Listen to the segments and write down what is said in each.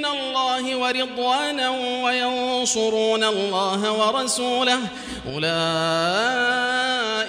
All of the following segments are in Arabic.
من الله ورضوانا وينصرون الله ورسوله أولئك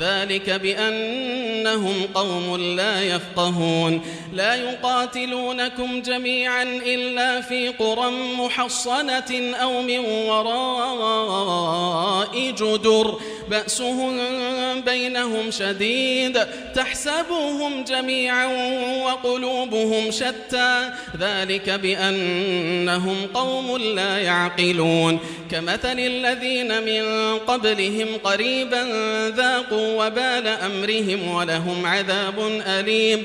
ذلك بأنهم قوم لا يفقهون. لا يقاتلونكم جميعا إلا في قرى محصنة أو من وراء جدر. بأسهم بينهم شديد تحسبوهم جميعا وقلوبهم شتى. ذلك بأنهم قوم لا يعقلون. كمثل الذين من قبلهم قريبا ذاقوا وبال أمرهم ولهم عذاب أليم.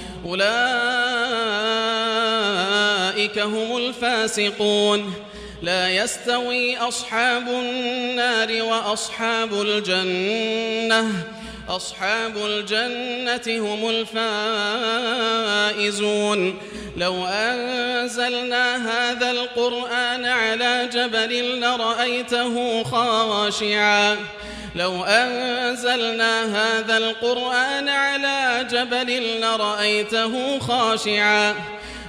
أولئك هم الفاسقون. لا يستوي أصحاب النار وأصحاب الجنة. أصحاب الجنة هم الفائزون. لو أنزلنا هذا القرآن على جبل لرأيته خاشعا. لو أنزلنا هذا القرآن على جبل لرأيته خاشعا.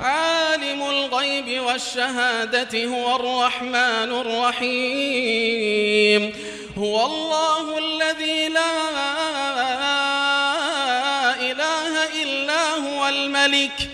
عالم الغيب والشهادة هو الرحمن الرحيم. هو الله الذي لا إله إلا هو الملك.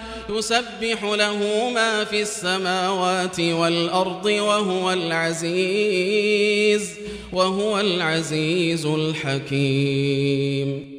يسبح له ما في السماوات والأرض وهو العزيز وهو العزيز الحكيم.